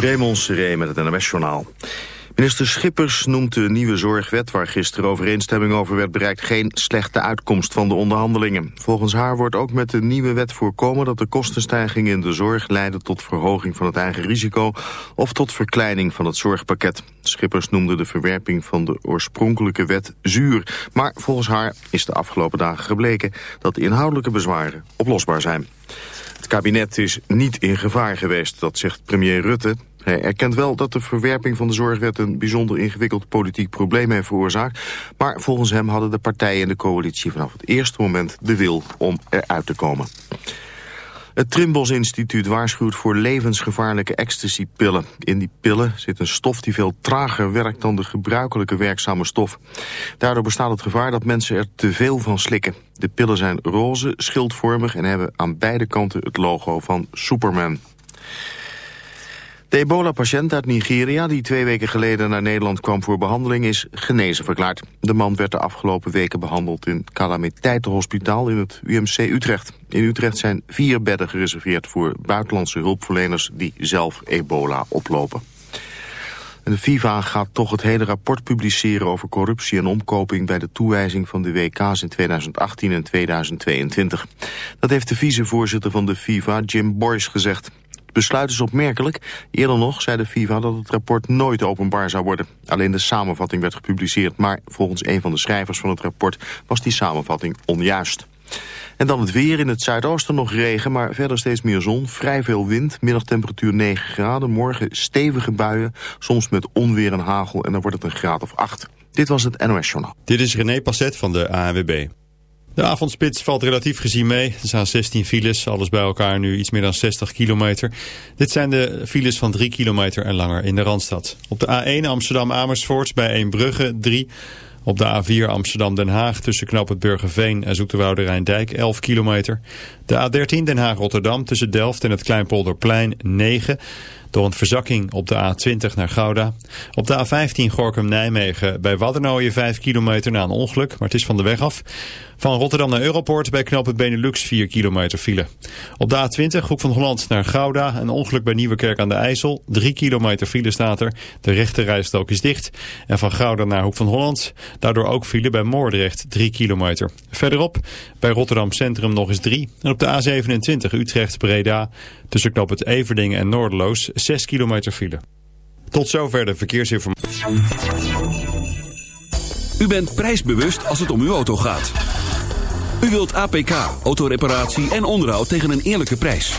Raymond Seré met het NMS-journaal. Minister Schippers noemt de nieuwe zorgwet waar gisteren overeenstemming over werd bereikt geen slechte uitkomst van de onderhandelingen. Volgens haar wordt ook met de nieuwe wet voorkomen dat de kostenstijgingen in de zorg leiden tot verhoging van het eigen risico of tot verkleining van het zorgpakket. Schippers noemde de verwerping van de oorspronkelijke wet zuur, maar volgens haar is de afgelopen dagen gebleken dat de inhoudelijke bezwaren oplosbaar zijn. Het kabinet is niet in gevaar geweest, dat zegt premier Rutte. Hij erkent wel dat de verwerping van de zorgwet een bijzonder ingewikkeld politiek probleem heeft veroorzaakt. Maar volgens hem hadden de partijen in de coalitie vanaf het eerste moment de wil om eruit te komen. Het Trimbos Instituut waarschuwt voor levensgevaarlijke ecstasypillen. In die pillen zit een stof die veel trager werkt dan de gebruikelijke werkzame stof. Daardoor bestaat het gevaar dat mensen er te veel van slikken. De pillen zijn roze, schildvormig en hebben aan beide kanten het logo van Superman. De ebola-patiënt uit Nigeria, die twee weken geleden naar Nederland kwam voor behandeling, is genezen verklaard. De man werd de afgelopen weken behandeld in calamiteitenhospitaal in het UMC Utrecht. In Utrecht zijn vier bedden gereserveerd voor buitenlandse hulpverleners die zelf ebola oplopen. de FIFA gaat toch het hele rapport publiceren over corruptie en omkoping bij de toewijzing van de WK's in 2018 en 2022. Dat heeft de vicevoorzitter van de FIFA, Jim Boyce, gezegd. Het besluit is opmerkelijk. Eerder nog zei de FIFA dat het rapport nooit openbaar zou worden. Alleen de samenvatting werd gepubliceerd, maar volgens een van de schrijvers van het rapport was die samenvatting onjuist. En dan het weer. In het zuidoosten nog regen, maar verder steeds meer zon. Vrij veel wind, middagtemperatuur 9 graden. Morgen stevige buien, soms met onweer en hagel. En dan wordt het een graad of 8. Dit was het NOS Journaal. Dit is René Passet van de ANWB. De avondspits valt relatief gezien mee. Er staan 16 files, alles bij elkaar nu iets meer dan 60 kilometer. Dit zijn de files van 3 kilometer en langer in de Randstad. Op de A1 Amsterdam-Amersfoort bij Eembrugge 3 op de A4 Amsterdam-Den Haag tussen knap het Burgerveen en Zoeterwoude Rijndijk 11 kilometer. De A13 Den Haag-Rotterdam tussen Delft en het Kleinpolderplein 9 door een verzakking op de A20 naar Gouda. Op de A15 Gorkum-Nijmegen bij Waddenooien 5 kilometer na een ongeluk, maar het is van de weg af. Van Rotterdam naar Europort bij knooppunt Benelux 4 kilometer file. Op de A20 Hoek van Holland naar Gouda. Een ongeluk bij Nieuwekerk aan de IJssel. 3 kilometer file staat er. De rechte rijstrook is dicht. En van Gouda naar Hoek van Holland. Daardoor ook file bij Moordrecht 3 kilometer. Verderop bij Rotterdam Centrum nog eens 3. En op de A27 Utrecht-Breda. Tussen knooppunt Everdingen en Noorderloos 6 kilometer file. Tot zover de verkeersinformatie. U bent prijsbewust als het om uw auto gaat. U wilt APK, autoreparatie en onderhoud tegen een eerlijke prijs.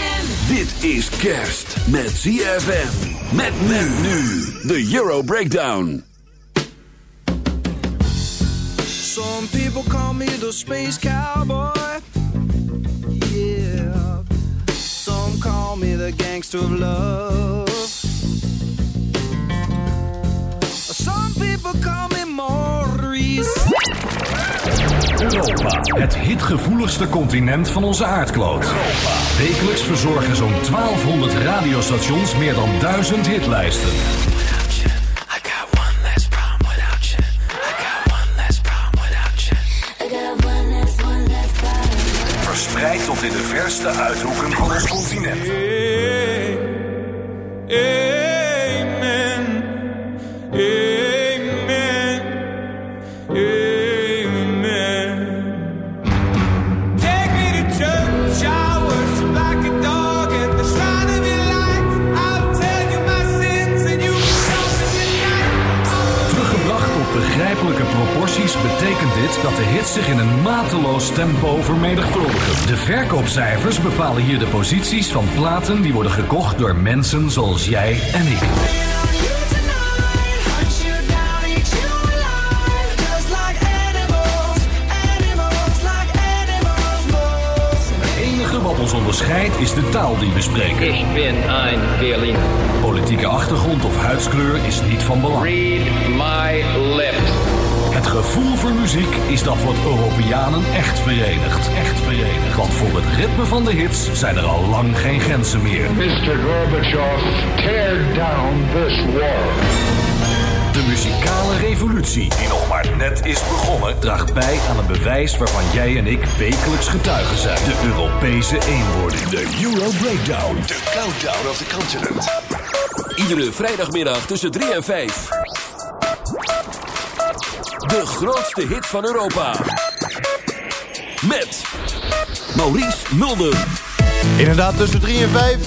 Dit is kerst met ZFM. Met men nu. De Euro Breakdown. Some people call me the space cowboy. Yeah. Some call me the gangster of love. Some people call me Maurice. Europa, het hitgevoeligste continent van onze aardkloot. Wekelijks verzorgen zo'n 1200 radiostations meer dan 1000 hitlijsten. I got one less problem without you. I got one less problem without you. Verspreid tot in de verste uithoeken van ons continent. Amen. Dat de hits zich in een mateloos tempo vermenigvuldigen. De verkoopcijfers bepalen hier de posities van platen die worden gekocht door mensen zoals jij en ik. Het enige wat ons onderscheidt is de taal die we spreken. Ich bin ein Berliner. Politieke achtergrond of huidskleur is niet van belang. Read my lips. Het gevoel voor muziek is dat wat Europeanen echt verenigt. Echt verenigt. Want voor het ritme van de hits zijn er al lang geen grenzen meer. Mr. Gorbachev, tear down this wall. De muzikale revolutie, die nog maar net is begonnen, draagt bij aan een bewijs waarvan jij en ik wekelijks getuigen zijn. De Europese eenwording. De Euro Breakdown. De countdown of the continent. Iedere vrijdagmiddag tussen 3 en 5. De grootste hit van Europa. Met Maurice Mulder. Inderdaad, tussen 3 en 5.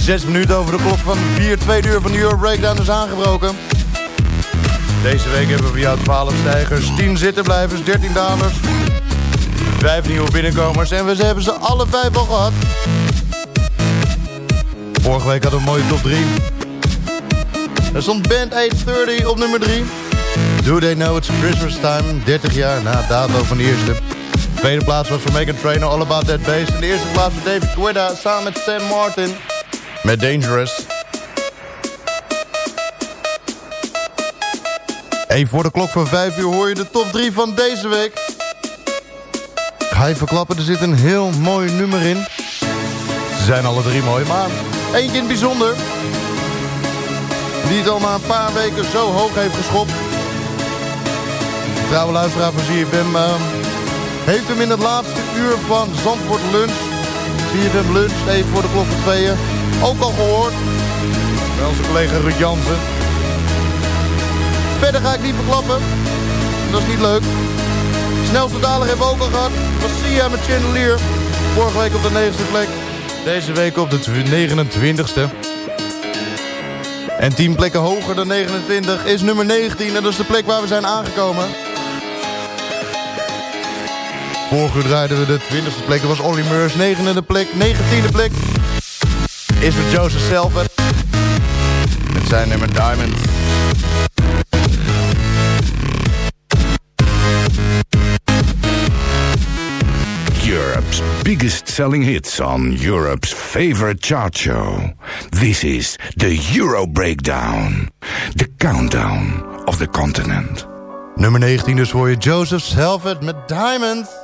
6 minuten over de klok van 4, 2 uur van de Euro Breakdown is aangebroken. Deze week hebben we voor jou 12 stijgers, 10 zittenblijvers, 13 dalers, 5 nieuwe binnenkomers en we hebben ze alle 5 al gehad. Vorige week hadden we een mooie top 3. Er stond Band 830 op nummer 3. Do They Know It's Christmas Time, 30 jaar na dato van de eerste. De tweede plaats was voor Megan Trainor, All About That Bass. En de eerste plaats voor David Guetta samen met Sam Martin met Dangerous. Even voor de klok van 5 uur hoor je de top 3 van deze week. Ik Ga je verklappen, er zit een heel mooi nummer in. Ze zijn alle drie mooi, maar eentje in het bijzonder. Die het al maar een paar weken zo hoog heeft geschopt. Trouwe luisteraar van ZFM eh, heeft hem in het laatste uur van Zandvoort Lunch. ZFM Lunch, even voor de klok van tweeën. Ook al gehoord. Bij onze collega Ruud Jansen. Verder ga ik niet verklappen. Dat is niet leuk. Snelste daler hebben we ook al gehad. Dat was Sia met Chandelier. Vorige week op de negende plek. Deze week op de 29ste. En 10 plekken hoger dan 29 is nummer 19. En dat is de plek waar we zijn aangekomen. Vorige uur draaiden we de 20ste plek. Dat was Olly Meurs. 9e plek. 19e plek is voor Joseph Selvet. Met zijn nummer Diamond. Europe's biggest selling hits on Europe's favorite chart show. This is the Euro Breakdown, the countdown of the continent. Nummer 19 dus voor je Joseph Selvet met Diamond.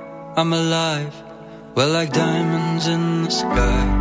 I'm alive. We're like diamonds in the sky.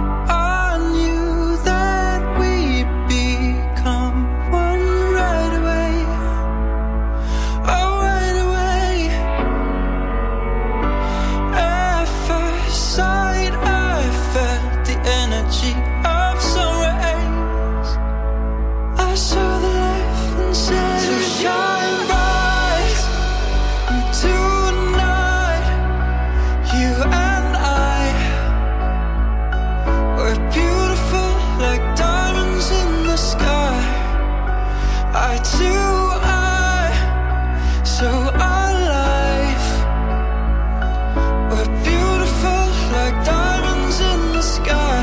To I so alive a beautiful like diamonds in the sky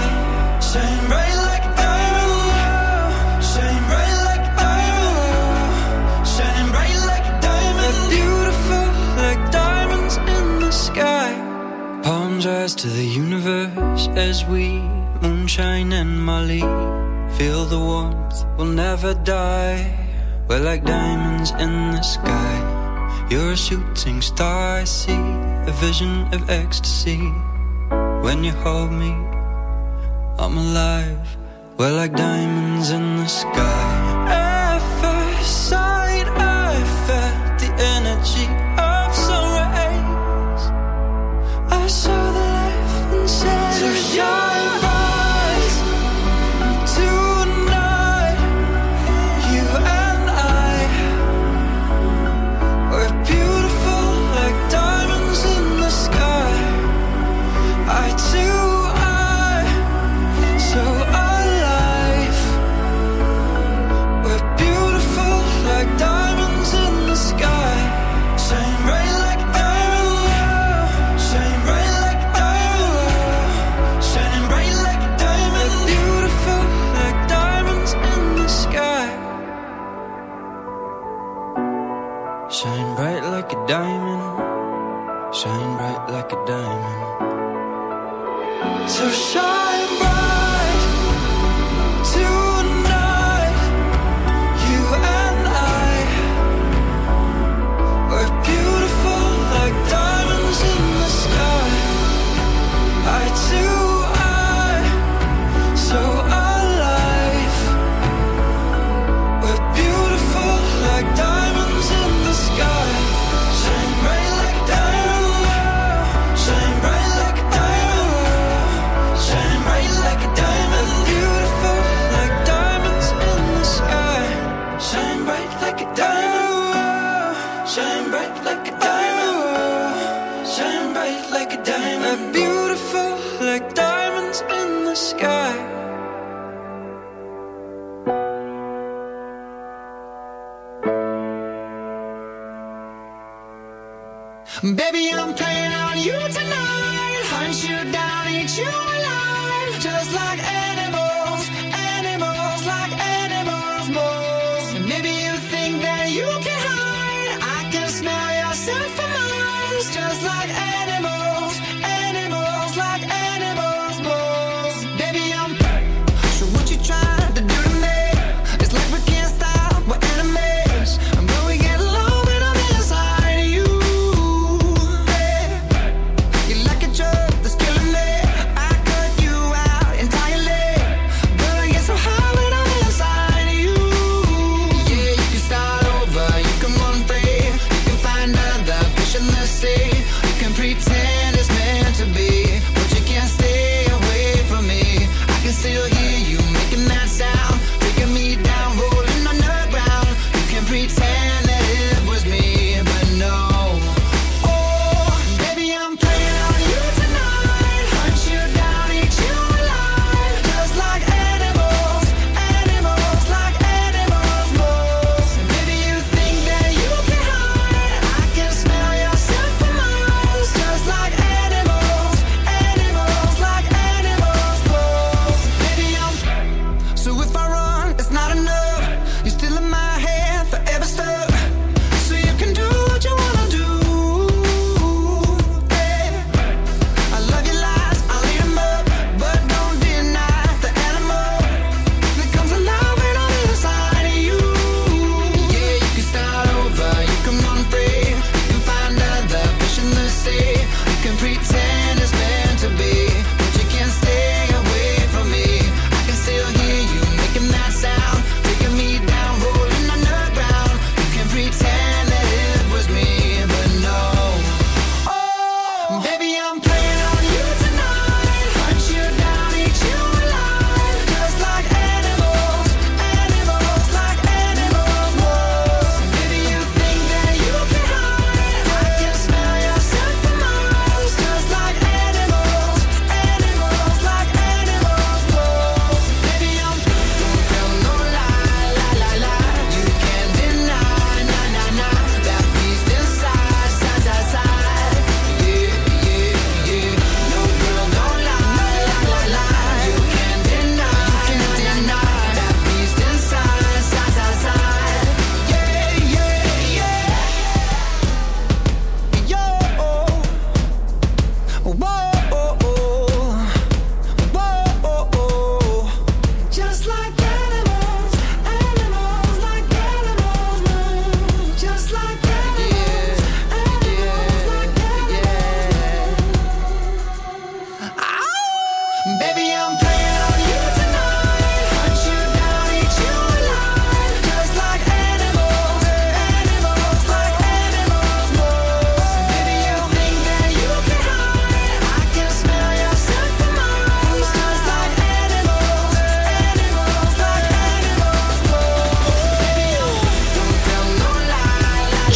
shine bright like the shine bright like the shine bright like diamonds beautiful like diamonds in the sky palms just to the universe as we moonshine and Molly feel the warmth. We'll never die. We're like diamonds in the sky. You're a shooting star. I see a vision of ecstasy. When you hold me, I'm alive. We're like diamonds in the sky.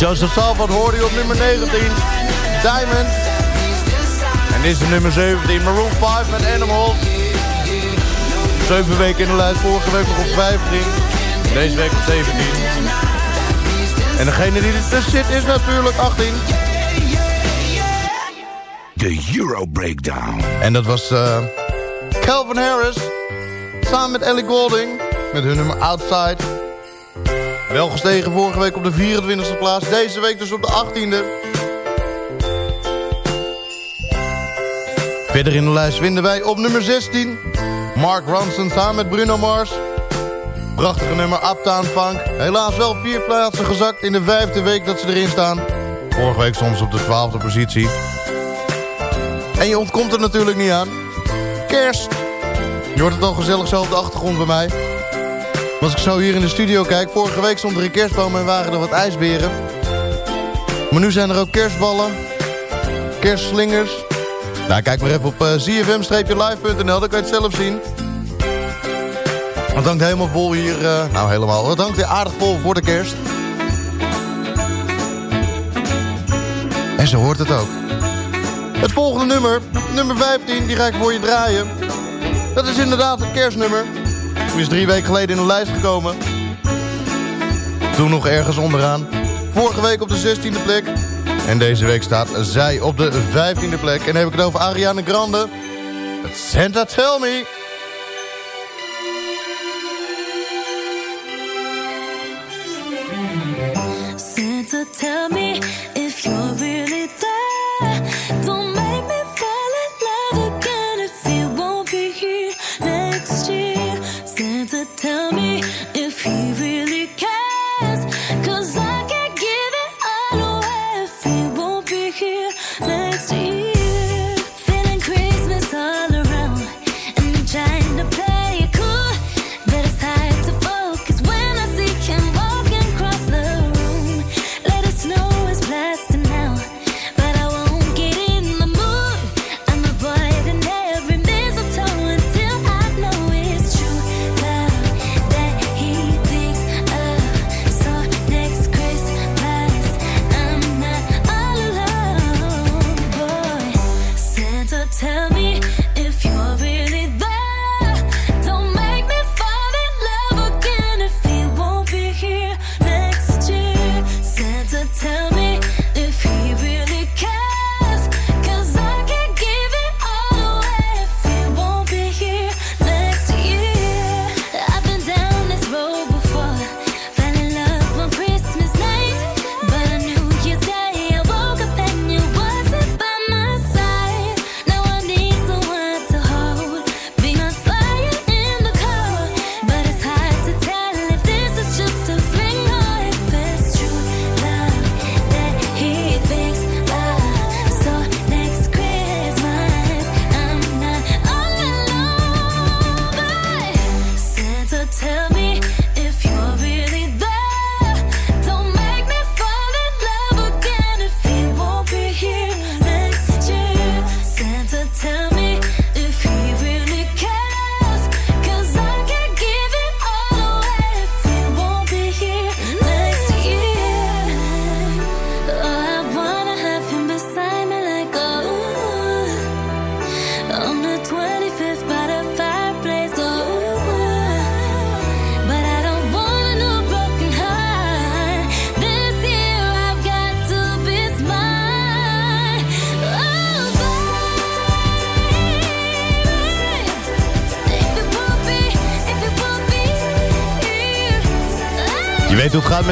Joseph Salvat hoorde je op nummer 19. Diamond. En dit is de nummer 17. Maroon 5 met Animals. 7 weken in de lijst. Vorige week nog op 15. Deze week op 17. En degene die ertussen zit is natuurlijk 18. De Euro Breakdown. En dat was eh, Calvin Harris. Samen met Ellie Golding. Met hun nummer Outside. Wel gestegen vorige week op de 24e plaats. Deze week dus op de 18e. Verder in de lijst vinden wij op nummer 16... Mark Ronson samen met Bruno Mars. Prachtige nummer Uptown Funk. Helaas wel vier plaatsen gezakt in de vijfde week dat ze erin staan. Vorige week soms op de twaalfde positie. En je ontkomt er natuurlijk niet aan. Kerst. Je hoort het al gezellig zo op de achtergrond bij mij. Als ik zo hier in de studio kijk... Vorige week stond er een kerstboom en waren er wat ijsberen. Maar nu zijn er ook kerstballen. Kerstslingers. Nou, kijk maar even op uh, zfm-live.nl. Dan kan je het zelf zien. Het hangt helemaal vol hier. eh, nou, helemaal. Het hangt weer aardig vol voor de kerst. En zo hoort het ook. Het volgende nummer, nummer 15, die ga ik voor je draaien. Dat is inderdaad het kerstnummer. Die is drie weken geleden in de lijst gekomen. Toen nog ergens onderaan. Vorige week op de 16e plek. En deze week staat zij op de 15e plek. En dan heb ik het over Ariana Grande. Santa Tell Me. Santa, tell me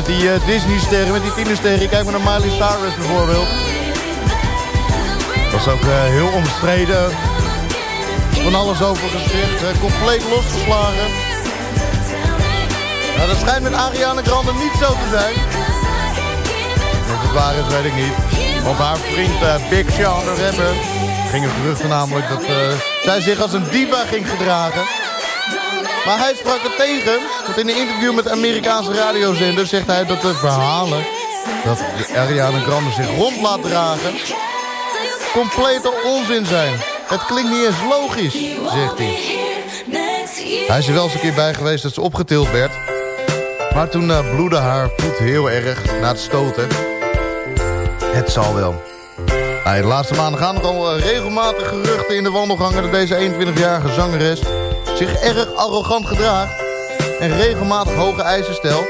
met die eh, Disney-sterren, met die tienersterren. Kijk maar naar Miley Cyrus bijvoorbeeld. Was ook eh, heel omstreden. Van alles over gezegd. eh, compleet losgeslagen. Nou, dat schijnt met Ariana Grande niet zo te zijn. Of het waar is, weet ik niet. Want haar vriend Big Sean, de rapper... gingen geruchten namelijk dat zij zich als een diva ging gedragen. Maar hij sprak het tegen. Want in een interview met Amerikaanse radiozender zegt hij dat de verhalen... dat Ariana Grande zich rond laat dragen... complete onzin zijn. Het klinkt niet eens logisch, zegt hij. Hij is er wel eens een keer bij geweest dat ze opgetild werd. Maar toen eh, bloedde haar voet heel erg na het stoten. Het zal wel. De laatste maanden gaan nogal eh, regelmatig geruchten in de wandelgangen... dat deze 21-jarige zangeres zich erg arrogant gedraagt... en regelmatig hoge eisen stelt.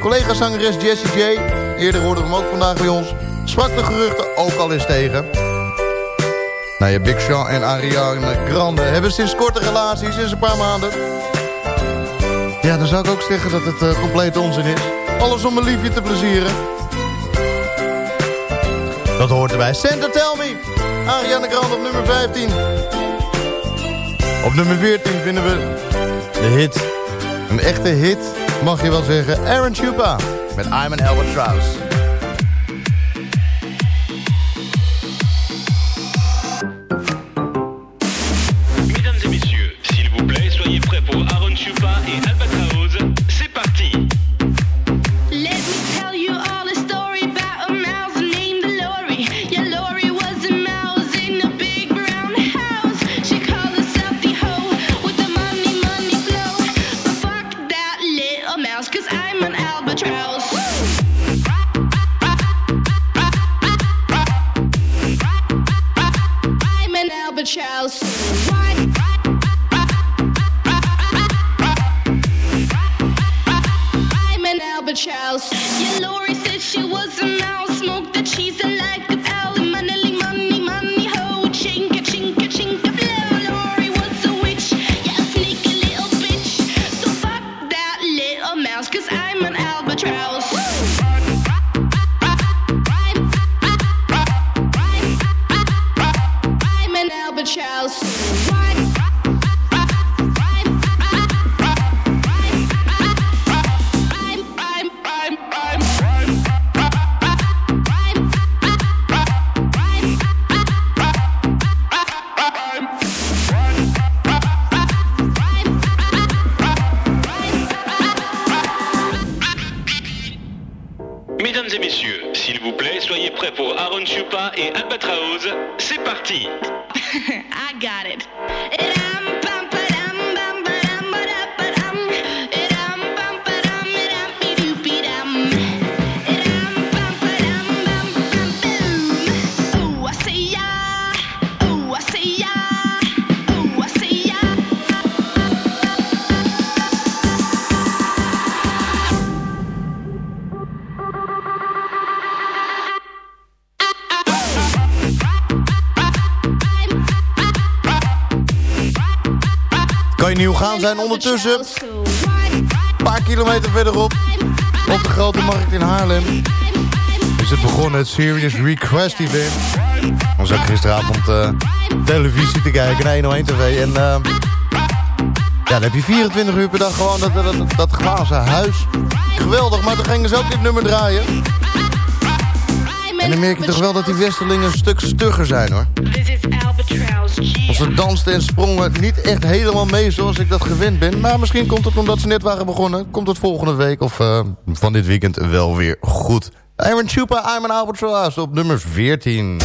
Collega-zangeres Jessie J, eerder hoorden we hem ook vandaag bij ons... sprak de geruchten ook al eens tegen. Nou ja, Big Sean en Ariana Grande hebben sinds korte relaties, sinds een paar maanden... Ja, dan zou ik ook zeggen dat het uh, compleet onzin is. Alles om een liefje te plezieren. Dat hoort erbij. Santa Tell Me. Ariana Grande op nummer 15. Op nummer 14 vinden we de hit. Een echte hit, mag je wel zeggen. Aaron Chupa met I'm an Albatross. Mesdames Et Albatraoz. C'est parti I got it. Nieuw gaan zijn ondertussen? Een paar kilometer verderop. Op de grote markt in Haarlem. Is het begonnen, het Serious Request Event. Dan zat ik gisteravond eh, televisie te kijken naar 101 TV. En eh, ja, dan heb je 24 uur per dag gewoon dat, dat, dat, dat glazen huis. Geweldig, maar dan gingen ze ook dit nummer draaien. En dan merk je toch wel dat die Westerlingen een stuk stugger zijn hoor. This is Albatross. Ze dansten en sprongen niet echt helemaal mee zoals ik dat gewend ben. Maar misschien komt het omdat ze net waren begonnen. Komt het volgende week of eh, van dit weekend wel weer goed. Aaron Chupa, I'm an Albatross op nummer 14.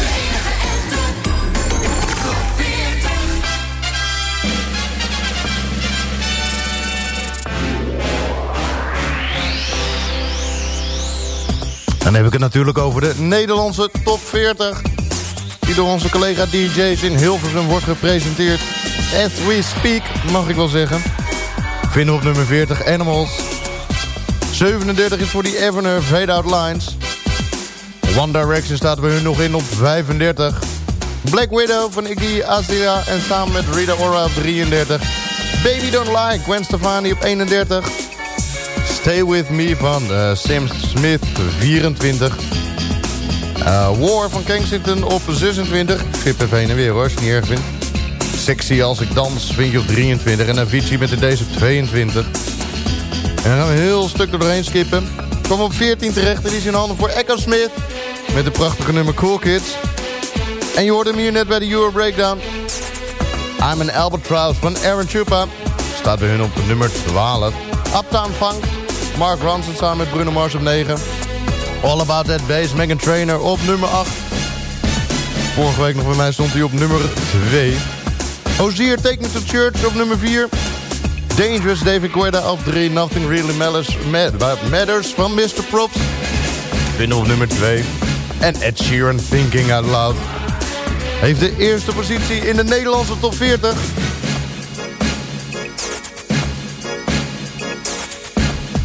Dan heb ik het natuurlijk over de Nederlandse top 40. Die door onze collega DJ's in Hilversum wordt gepresenteerd. As we speak, mag ik wel zeggen. Vinden op nummer 40 Animals. 37 is voor die Evener Fade Out Lines. One Direction staat bij hun nog in op 35. Black Widow van Iggy Azalea en samen met Rita Ora op 33. Baby Don't Lie, Gwen Stefani op 31. Stay With Me van eh, Sam Smith 24. Eh, War van Kensington op 26. Ik schip even heen en weer hoor, als je het niet erg vindt. Sexy als ik dans vind je op 23. En Avicii met de deze op 22. En dan gaan we een heel stuk er doorheen skippen. Kom op 14 terecht en die is in handen voor Echo Smith. Met de prachtige nummer Cool Kids. En je hoorde hem hier net bij de Euro Breakdown. I'm an Albatross van Aaron Chupa. Staat bij hun op nummer 12. Uptown Funk. Mark Ronson samen met Bruno Mars op 9. All About That base Megan Trainer op nummer 8. Vorige week nog bij mij stond hij op nummer 2. Ozier, Take Me Church op nummer 4. Dangerous, David Guetta op 3. Nothing Really Matters, matters van Mr. Props. Vinden op nummer 2. En Ed Sheeran, Thinking Out Loud. Heeft de eerste positie in de Nederlandse top 40.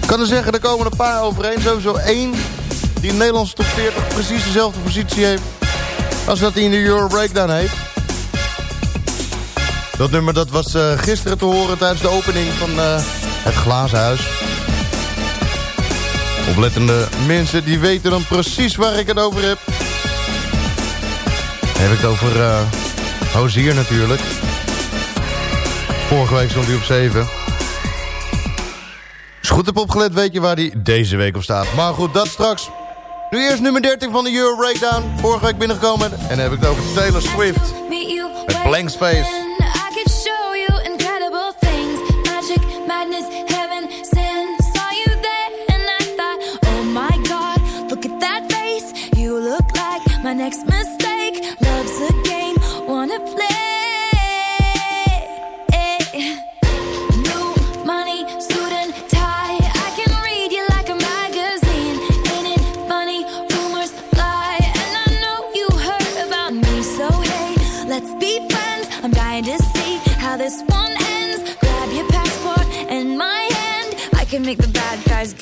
Kan er zeggen, er komen een paar overeen. Sowieso 1 die in Nederlandse top 40 precies dezelfde positie heeft... als dat hij in de Euro Breakdown heeft. Dat nummer dat was eh, gisteren te horen tijdens de opening van eh, het Glazen Huis. Oplettende mensen die weten dan precies waar ik het over heb. Dan heb ik het over uh, Hozier natuurlijk. Vorige week stond hij op 7. Als je goed hebt opgelet weet je waar hij deze week op staat. Maar goed, dat straks. Nu eerst nummer 13 van de Euro Breakdown. Vorige week binnengekomen. En dan heb ik het over Taylor Swift. Met Blank Space.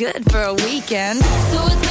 good for a weekend. So it's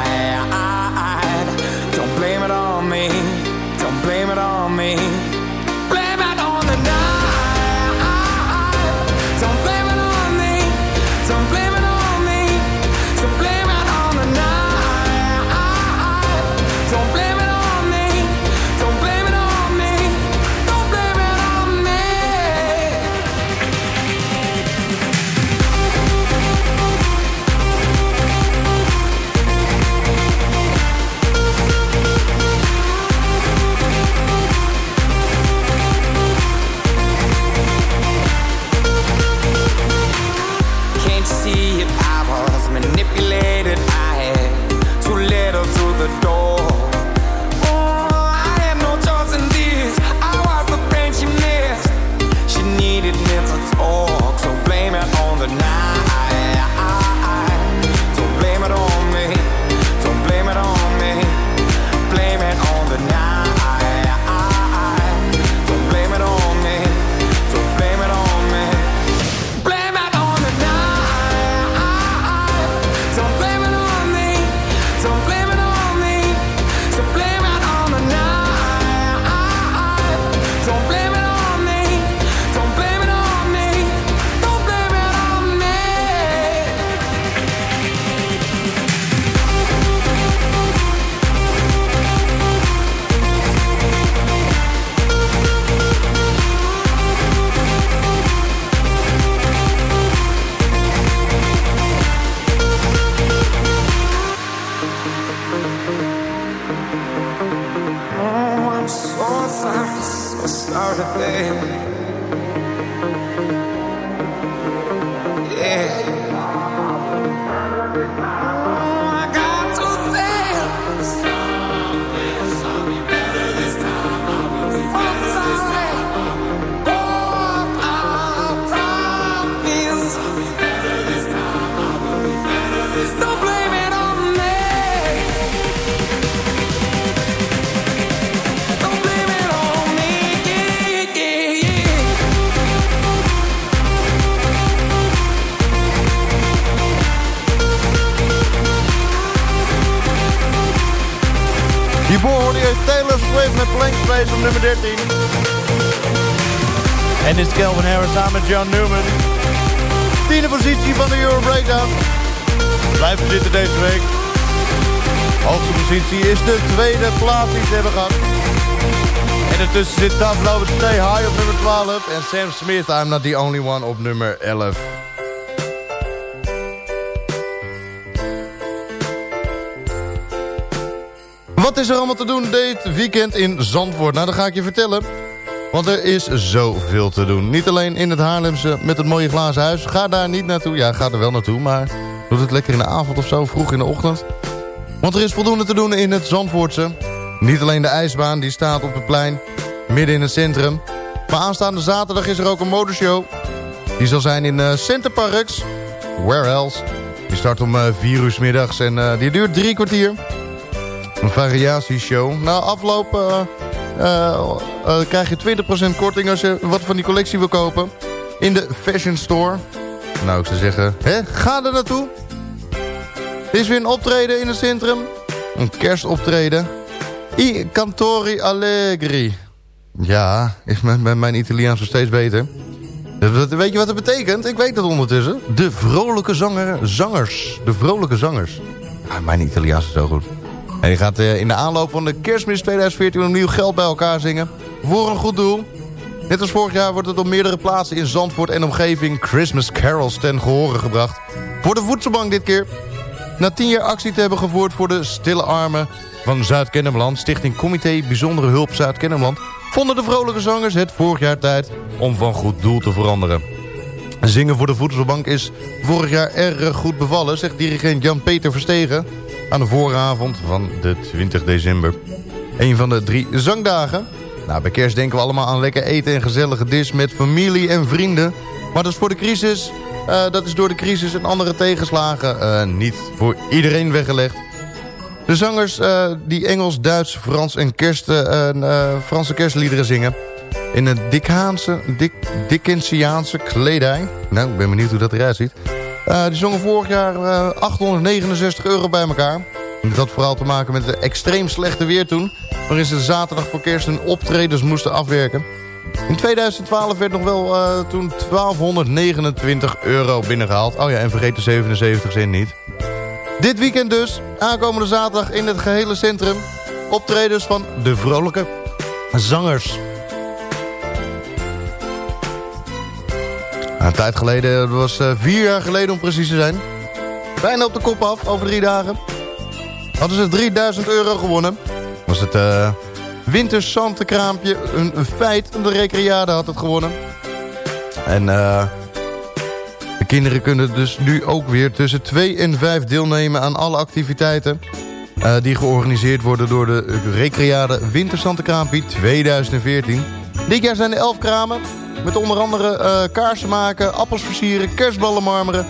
Zit Tough Love Stay High op nummer 12. En Sam Smith, I'm Not The Only One op nummer 11. Wat is er allemaal te doen dit weekend in Zandvoort? Nou, dat ga ik je vertellen. Want er is zoveel te doen. Niet alleen in het Haarlemse met het mooie glazen huis. Ga daar niet naartoe. Ja, ga er wel naartoe, maar doe het lekker in de avond of zo, vroeg in de ochtend. Want er is voldoende te doen in het Zandvoortse. Niet alleen de ijsbaan, die staat op het plein, midden in het centrum. Maar aanstaande zaterdag is er ook een motorshow. Die zal zijn in eh Center Parks. Where else? Die start om eh 4 uur 's middags en eh, die duurt drie kwartier. Een variatieshow. Na afloop eh, eh, eh, krijg je 20% korting als je wat van die collectie wil kopen. In de Fashion Store. Nou, ik zou zeggen, hè, ga er naartoe. Er is weer een optreden in het centrum. Een kerstoptreden. I Cantori Allegri. Ja, is mijn, mijn, Italiaans nog steeds beter. Dat- dat- Weet je wat dat betekent? Ik weet het ondertussen. De vrolijke zanger, zangers. De vrolijke zangers. Mijn Italiaans is zo goed. En die gaat eh, in de aanloop van de kerstmis 2014 opnieuw geld bij elkaar zingen. Voor een goed doel. Net als vorig jaar wordt het op meerdere plaatsen in Zandvoort en omgeving Christmas carols ten gehore gebracht. Voor de voedselbank dit keer. Na tien jaar actie te hebben gevoerd voor de stille armen van Zuid-Kennemerland... Stichting Comité Bijzondere Hulp Zuid-Kennemerland... vonden de vrolijke zangers het vorig jaar tijd om van goed doel te veranderen. Zingen voor de voedselbank is vorig jaar erg goed bevallen... zegt dirigent Jan-Peter Verstegen aan de vooravond van de 20 december. Een van de drie zangdagen. Nou, bij kerst denken we allemaal aan lekker eten en gezellige dis met familie en vrienden. Maar dat is voor de crisis, eh, dat is door de crisis en andere tegenslagen eh, niet voor iedereen weggelegd. De zangers eh, die Engels, Duits, Frans en kerst, eh, eh, Franse kerstliederen zingen... in een Dickaanse, Dick, Dickensiaanse kledij. Nou, ik ben benieuwd hoe dat eruit ziet. Die zongen vorig jaar eh, 869 euro bij elkaar. Dat had vooral te maken met de extreem slechte weer toen... waarin ze zaterdag voor kerst hun optredens moesten afwerken. In 2012 werd nog wel toen 1229 euro binnengehaald. Oh ja, en vergeet de 77 cent niet. Dit weekend dus, aankomende zaterdag in het gehele centrum... optredens van de vrolijke zangers. Een tijd geleden, dat was eh, vier jaar geleden om precies te zijn. Bijna op de kop af, over drie dagen. Hadden ze 3000 euro gewonnen. Was het eh winterzantenkraampje een, een feit. De recreade had het gewonnen. En eh de kinderen kunnen dus nu ook weer tussen 2 en 5 deelnemen aan alle activiteiten... eh, die georganiseerd worden door de recreade Winterzantenkraampje 2014. Dit jaar zijn er 11 kramen. Met onder andere eh, kaarsen maken, appels versieren, kerstballen marmeren...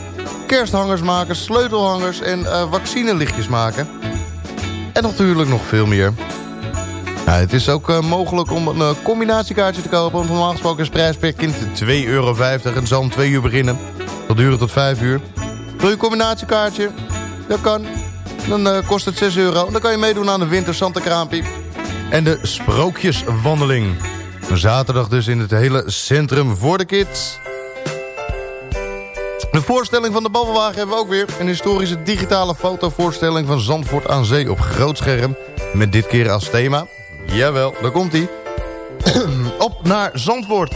kersthangers maken, sleutelhangers en eh, vaccinelichtjes maken. En natuurlijk nog veel meer. Het is ook mogelijk om een combinatiekaartje te kopen. Want normaal gesproken is prijs per kind 2,50 euro. En zal om 2 uur beginnen. Dat duurt tot 5 uur. Wil je een combinatiekaartje? Dat kan. Dan eh, kost het 6 euro. Dan kan je meedoen aan de Winter Santa Kraampie. En de Sprookjeswandeling. Zaterdag dus in het hele centrum voor de kids. De voorstelling van de Babbelwagen hebben we ook weer. Een historische digitale fotovoorstelling van Zandvoort aan Zee op groot scherm. Met dit keer als thema. Jawel, daar komt hij. op naar Zandvoort.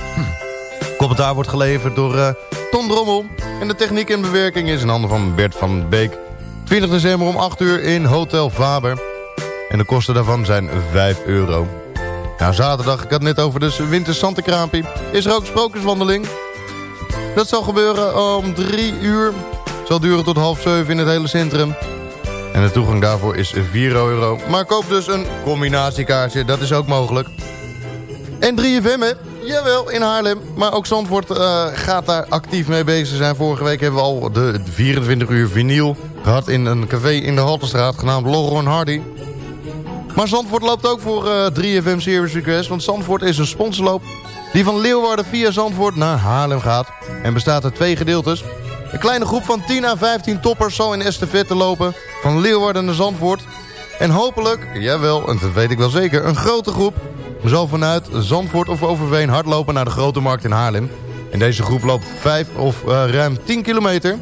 Commentaar wordt geleverd door eh, Ton Drommel. En de techniek en bewerking is in handen van Bert van Beek. 20 december om 8 uur in Hotel Faber. En de kosten daarvan zijn 5 euro. Nou, zaterdag, ik had het net over dus Winter Santekraampie. Is er ook sprookjeswandeling. Dat zal gebeuren om 3 uur. Zal duren tot half 7 in het hele centrum. En de toegang daarvoor is 4 euro. Maar koop dus een combinatiekaartje, dat is ook mogelijk. En 3FM, hè? Jawel, in Haarlem. Maar ook Zandvoort eh, gaat daar actief mee bezig zijn. Vorige week hebben we al de 24 uur vinyl gehad in een café in de Haltestraat genaamd Lauren Hardy. Maar Zandvoort loopt ook voor eh, 3FM Series Request. Want Zandvoort is een sponsorloop die van Leeuwarden via Zandvoort naar Haarlem gaat. En bestaat uit twee gedeeltes. Een kleine groep van 10 à 15 toppers zal in estafette lopen van Leeuwarden naar Zandvoort. En hopelijk, jawel, en dat weet ik wel zeker, een grote groep zal vanuit Zandvoort of Overveen hardlopen naar de Grote Markt in Haarlem. En deze groep loopt 5 of eh, ruim 10 kilometer.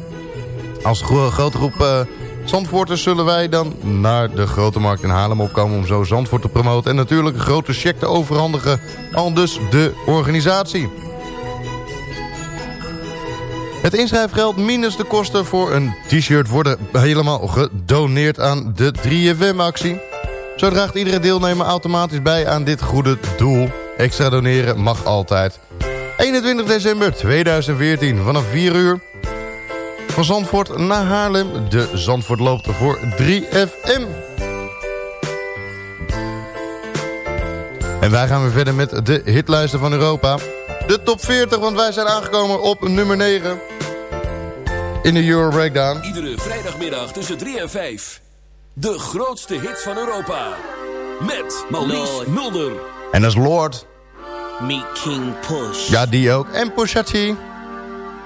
Als gro- grote groep eh, Zandvoorters zullen wij dan naar de Grote Markt in Haarlem opkomen... om zo Zandvoort te promoten en natuurlijk een grote check te overhandigen aan dus de organisatie. Het inschrijfgeld minus de kosten voor een t-shirt worden helemaal gedoneerd aan de 3FM-actie. Zo draagt iedere deelnemer automatisch bij aan dit goede doel. Extra doneren mag altijd. 21 december 2014 vanaf 4 uur. Van Zandvoort naar Haarlem. De Zandvoort loopt voor 3FM. En wij gaan weer verder met de hitlijsten van Europa. De top 40, want wij zijn aangekomen op nummer 9. In de Euro Breakdown. Iedere vrijdagmiddag tussen 3 en 5. De grootste hits van Europa. Met Maurice Mulder. En is Lord. Meet King Push. Ja, die ook. En Pusha T.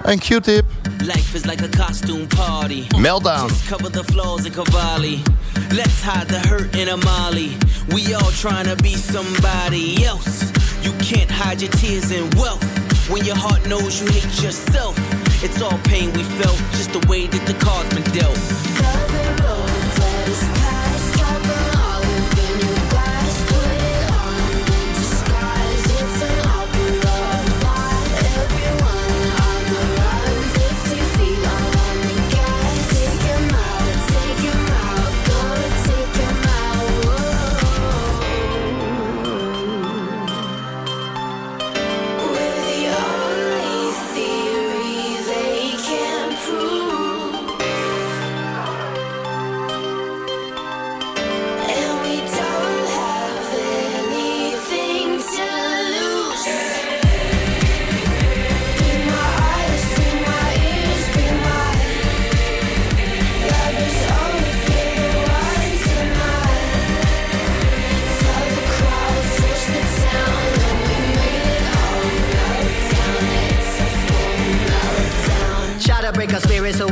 En Q-Tip. Life is like a costume party. Meltdown. Just cover the flaws in Cavalli. Let's hide the hurt in Amali. We all trying to be somebody else. You can't hide your tears in wealth. When your heart knows you hate yourself. It's all pain we felt, just the way that the cards been dealt.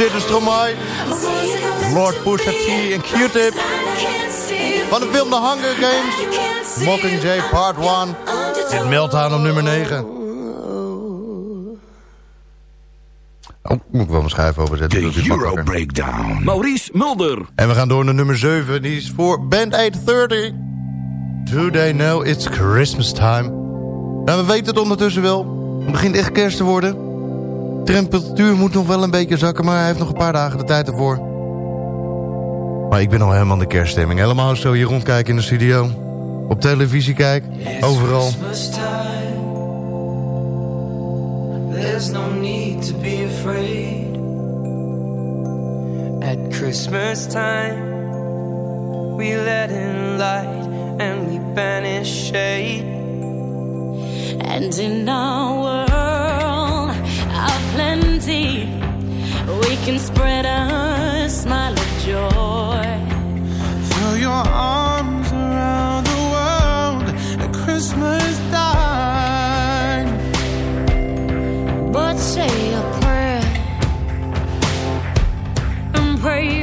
Geproduceerd door Stromae. Lord Pusha T en Q-Tip. Van de film The Hunger Games. Mockingjay Part 1. Dit Meltdown op nummer 9. Oh, moet ik wel mijn schijf overzetten. De Euro Breakdown. Maurice Mulder. En we gaan door naar nummer 7. Die is voor Band 830. Do they know it's Christmas time? Nou, we weten het ondertussen wel. Het begint echt kerst te worden. De temperatuur moet nog wel een beetje zakken, maar hij heeft nog een paar dagen de tijd ervoor. Maar ik ben al helemaal in de kerststemming. Helemaal zo hier rondkijken in de studio. Op televisie kijk, overal. Christmas time. There's no need to be afraid. At Christmas time, we let in light and we banish shade. And in our world plenty, we can spread a smile of joy. Throw your arms around the world at Christmas time. But say a prayer and pray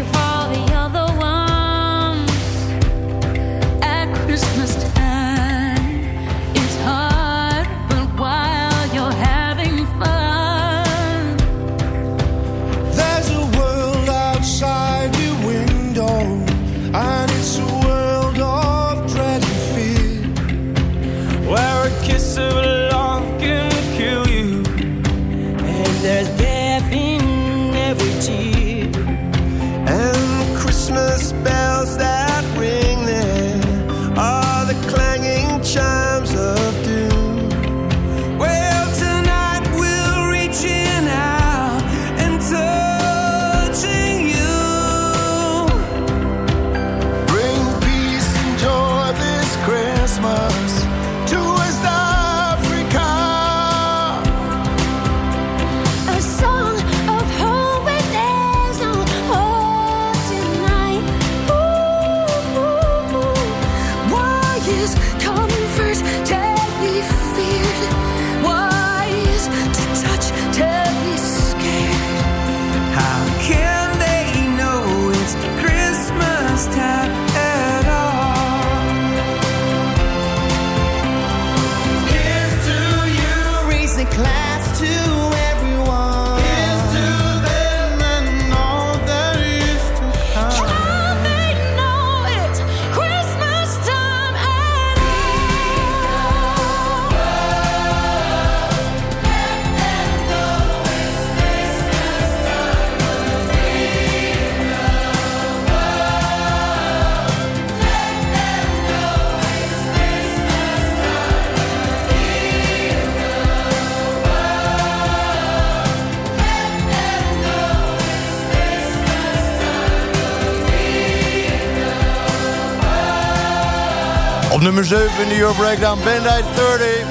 in de Euro Breakdown, Band-Aid 30.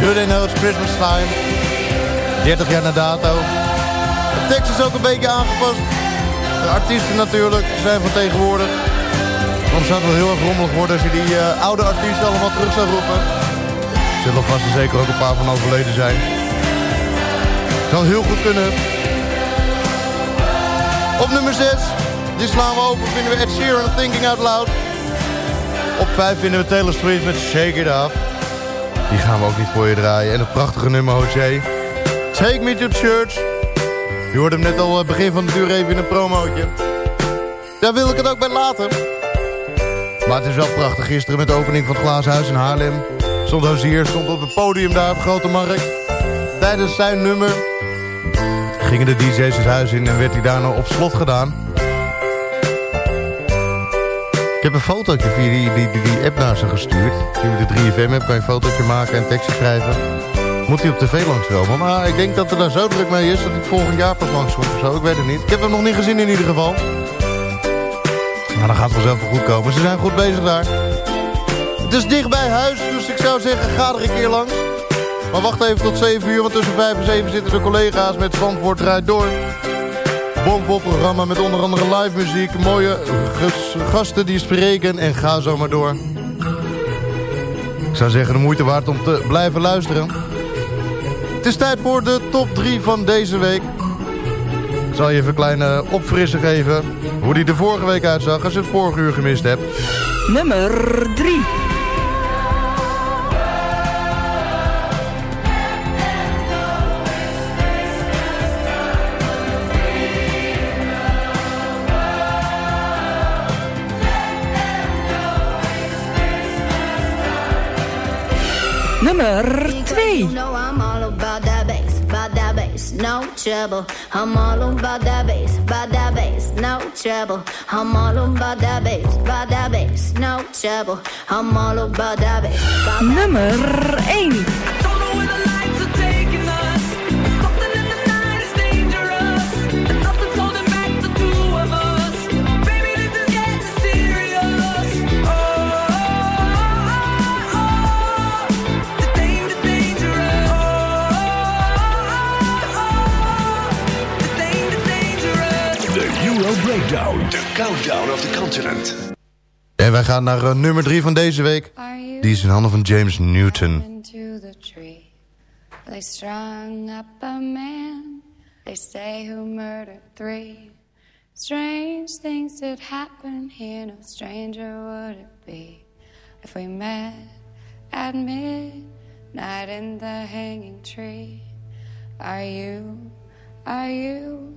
Judy Knows Christmas Time. 30 jaar na dato. De tekst is ook een beetje aangepast. De artiesten natuurlijk zijn van tegenwoordig. Anders zou het wel heel erg rommelig worden als je die eh, oude artiesten allemaal terug zou roepen. Er zullen vast en zeker ook een paar van overleden zijn. Zou heel goed kunnen. Op nummer 6, die slaan we over, vinden we Ed Sheeran Thinking Out Loud. Op 5 vinden we Taylor Swift met Shake It Off. Die gaan we ook niet voor je draaien. En het prachtige nummer José. Take Me to Church. Je hoorde hem net al eh, begin van de duur even in een promootje. Daar wil ik het ook bij laten. Maar het is wel prachtig. Gisteren met de opening van het Glazen Huis in Haarlem. Stond Hozier, stond op het podium daar op Grote Markt. Tijdens zijn nummer gingen de DJ's het huis in en werd hij daarna op slot gedaan. Ik heb een fotootje via die, die, die, app naar ze gestuurd. Die met de 3FM app kan je een fotootje maken en tekstje schrijven. Moet hij op tv langskomen. Maar ik denk dat er daar zo druk mee is dat hij volgend jaar pas langskomt of zo. Ik weet het niet. Ik heb hem nog niet gezien in ieder geval. Maar dan gaat het vanzelf wel goed komen. Ze zijn goed bezig daar. Het is dicht bij huis, dus ik zou zeggen ga er een keer langs. Maar wacht even tot 7 uur, want tussen 5 en 7 zitten de collega's met Zandvoort rijdt door. Bomvol programma met onder andere live muziek, mooie gas- gasten die spreken en ga zo maar door. Ik zou zeggen de moeite waard om te blijven luisteren. Het is tijd voor de top 3 van deze week. Ik zal je even een kleine opfrissen geven hoe die de vorige week uitzag als je het vorige uur gemist hebt. Nummer 3. That bass, no trouble. I'm all about that bass, about that bass, no trouble. I'm all about that bass, about that bass, no trouble. I'm all about that bass. Nummer 1. Euro Breakdown. De countdown of the continent. En wij gaan naar eh, nummer 3 van deze week. Die is in handen van James Newton. the. They strung up a man, they say who murdered three. Strange things did happen here, no stranger would it be if we met at midnight in the hanging tree. Are you, are you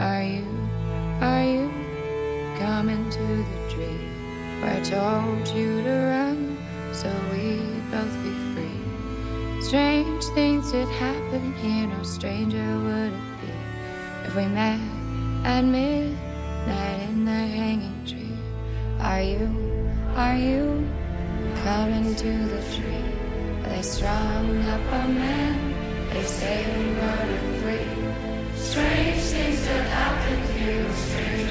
Are you, are you coming to the tree where I told you to run so we'd both be free? Strange things did happen here, no stranger would it be if we met at midnight in the hanging tree. Are you, are you coming to the tree where they strung up a man? They say we murdered three. Strange things that happened here, no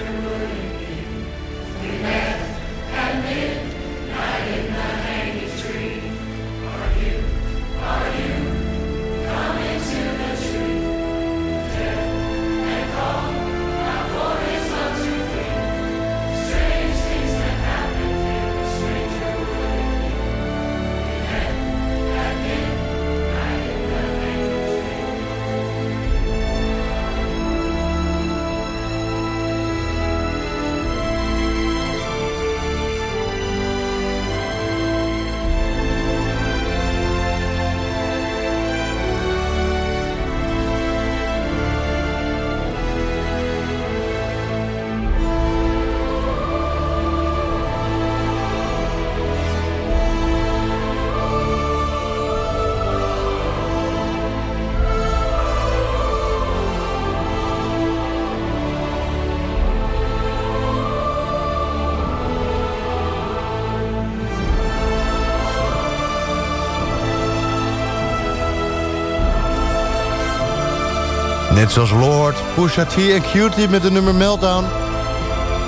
zoals Lord, Pusha T en Cutie met de nummer Meltdown.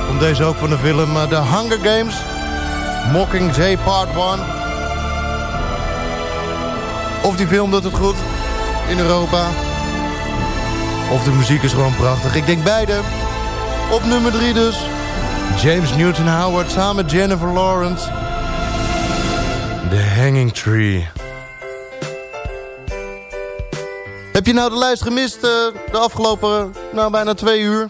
Komt deze ook van de film eh, The Hunger Games. Mockingjay Part 1. Of die film doet het goed in Europa. Of de muziek is gewoon prachtig. Ik denk beide. Op nummer 3 dus. James Newton Howard samen met Jennifer Lawrence. The Hanging Tree. Je nou de lijst gemist uh, de afgelopen nou, bijna twee uur?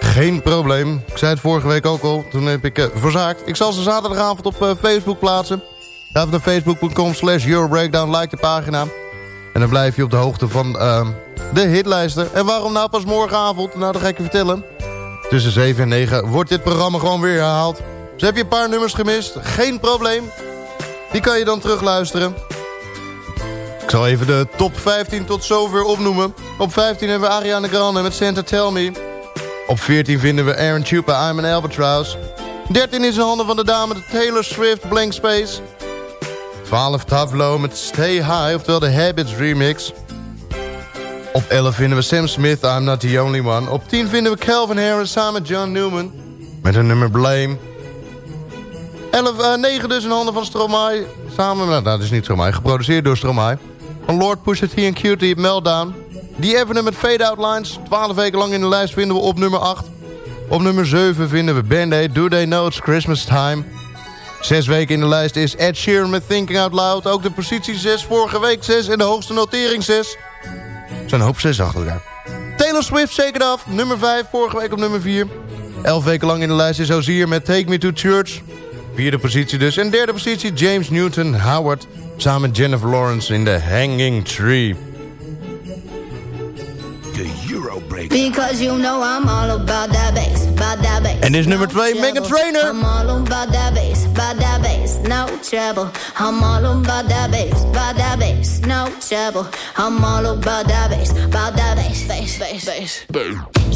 Geen probleem. Ik zei het vorige week ook al. Toen heb ik uh, verzaakt. Ik zal ze zaterdagavond op uh, Facebook plaatsen. Ga naar facebook.com slash Eurobreakdown. Like de pagina. En dan blijf je op de hoogte van de hitlijsten. En waarom nou pas morgenavond? Nou, dat ga ik je vertellen. Tussen 7 en 9 wordt dit programma gewoon weer herhaald. Dus heb je een paar nummers gemist? Geen probleem. Die kan je dan terugluisteren. Ik zal even de top 15 tot zover opnoemen. Op 15 hebben we Ariana Grande met Santa Tell Me. Op 14 vinden we Aaron Chupa, I'm an Albatross. 13 is in handen van de dame de Taylor Swift, Blank Space. 12 Tavlo met Stay High, oftewel de Habits remix. Op 11 vinden we Sam Smith, I'm Not The Only One. Op 10 vinden we Calvin Harris samen met John Newman. Met een nummer Blame. 11, uh, 9 dus in handen van Stromae. Samen, nou dat is niet Stromae, geproduceerd door Stromae. Van Lord Pusha T en Cutie, Meltdown. Die Evening met Fade Out Lines. 12 weken lang in de lijst vinden we op nummer 8. Op nummer 7 vinden we Band-Aid, Do They Know It's Christmas Time. Zes weken in de lijst is Ed Sheeran met Thinking Out Loud. Ook de positie 6, vorige week 6 en de hoogste notering 6. Er zijn hoop 6 achter elkaar. Taylor Swift zeker af, nummer 5, vorige week op nummer 4. Elf weken lang in de lijst is Ozier met Take Me To Church. Vierde positie dus. En derde positie James Newton Howard. Samen met Jennifer Lawrence in The Hanging Tree. De Euro Break. Because you know I'm all about that bass, about that bass. En dit is nummer 2, Megan Trainer. I'm all about that bass, about that bass, no trouble. I'm all about that bass, about that bass, no trouble. I'm all about that bass, about that bass, bass, bass, bass.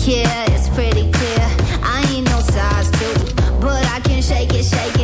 Yeah, it's pretty clear. I ain't no size two, but I can shake it, shake it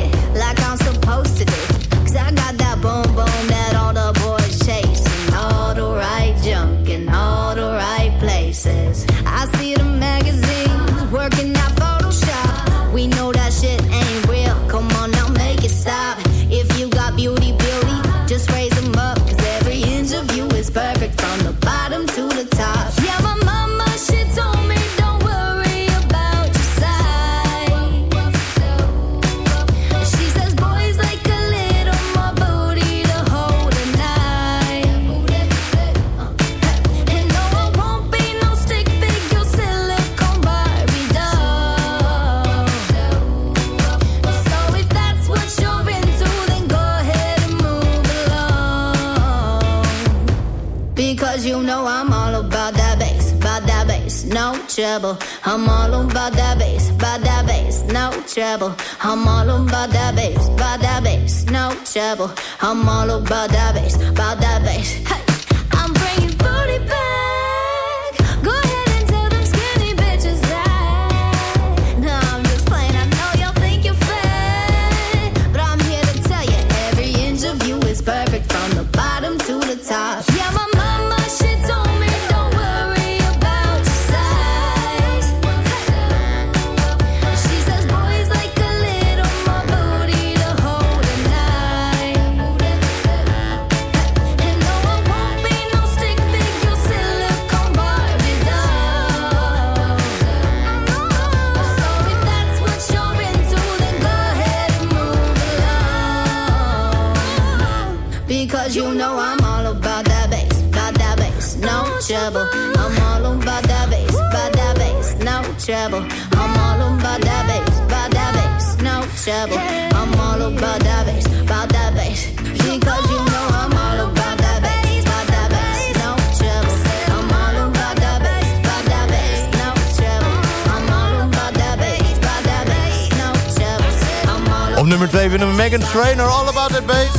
trouble. I'm all about that bass, about that bass, no trouble. I'm all about that bass, about that bass. Because you know I'm all about that bass, about that bass, no trouble. I'm all about that bass, about that bass, no trouble. I'm all about that bass, about that bass, no trouble. Op nummer 2 vinden we Megan Trainer, All About That Bass.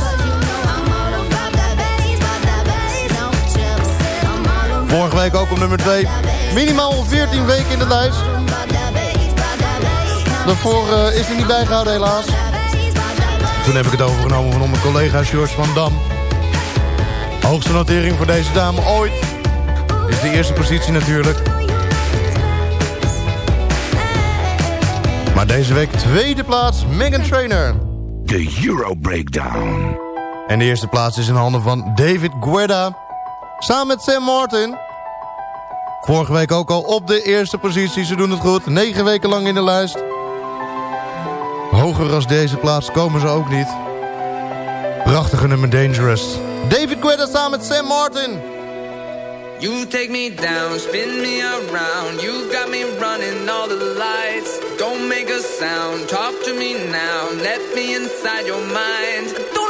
Vorige week ook op nummer 2. Minimaal 14 weken in de lijst. Daarvoor eh, is hij niet bijgehouden helaas. Toen heb ik het overgenomen van mijn collega George van Dam. Hoogste notering voor deze dame ooit. is de eerste positie natuurlijk. Maar deze week tweede plaats, Megan Trainer. De Euro Breakdown. En de eerste plaats is in handen van David Guetta. Samen met Sam Martin. Vorige week ook al op de eerste positie. Ze doen het goed. Negen weken lang in de lijst. Hoger als deze plaats komen ze ook niet. Prachtige nummer Dangerous. David Guetta samen met Sam Martin. You take me down, spin me around. You got me running all the lights. Don't make a sound, talk to me now. Let me inside your mind. Don't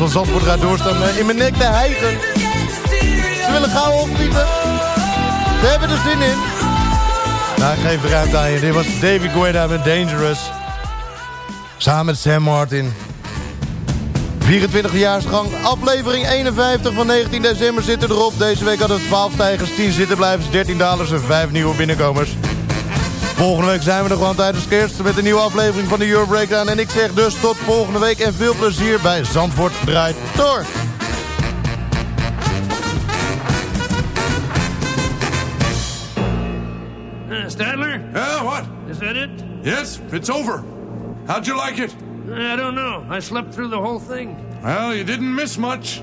van Zandvoort gaat doorstaan in mijn nek te hijgen. Ze willen gauw opschieten. Ze hebben er zin in. Nou, geef de ruimte aan je. Dit was David Guetta met Dangerous. Samen met Sam Martin. 24 jaarsgang, aflevering 51 van 19 december zitten erop. Deze week hadden we 12 stijgers, 10 zittenblijvers, 13 dalers en 5 nieuwe binnenkomers. Volgende week zijn we er gewoon tijdens kerst met een nieuwe aflevering van de Euro Breakdown. En ik zeg dus tot volgende week en veel plezier bij Zandvoort Draait Door. Uh, Stadler? Yeah, what? Is that it? Yes, it's over. How'd you like it? I don't know. I slept through the whole thing. Well, you didn't miss much.